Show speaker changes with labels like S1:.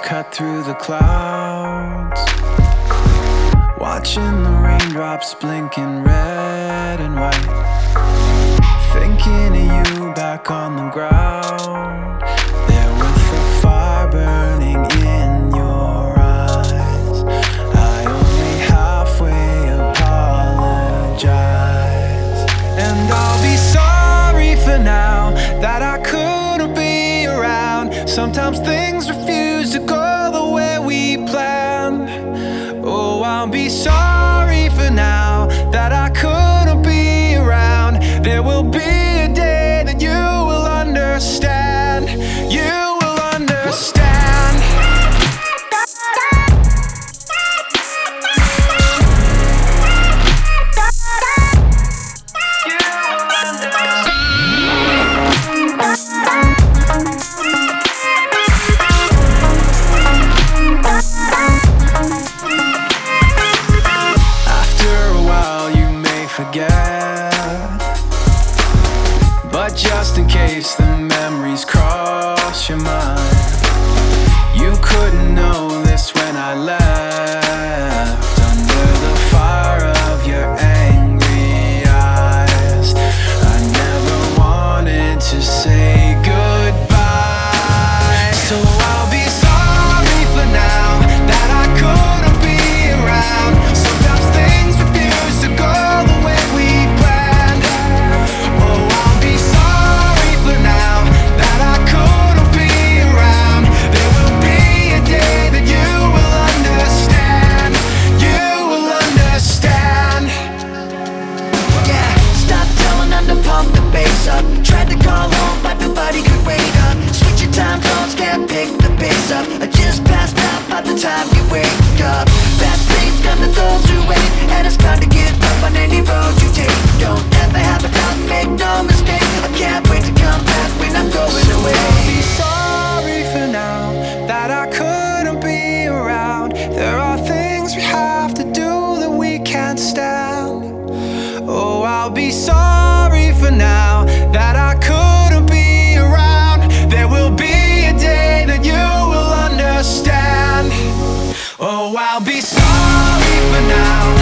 S1: cut through the clouds. Watching the raindrops blinking red and white. Thinking of you back on the ground. But just in case the memories cross your mind, you couldn't know the
S2: time you wake up. Fast pace come to those who wait, and it's time to give up on any road you take. Don't ever have a doubt, make no mistake. I can't wait to come back when I'm going away.
S1: I'll be sorry for now that I couldn't be around. There are things we have to do that we can't stand. Oh, I'll be sorry sorry for now.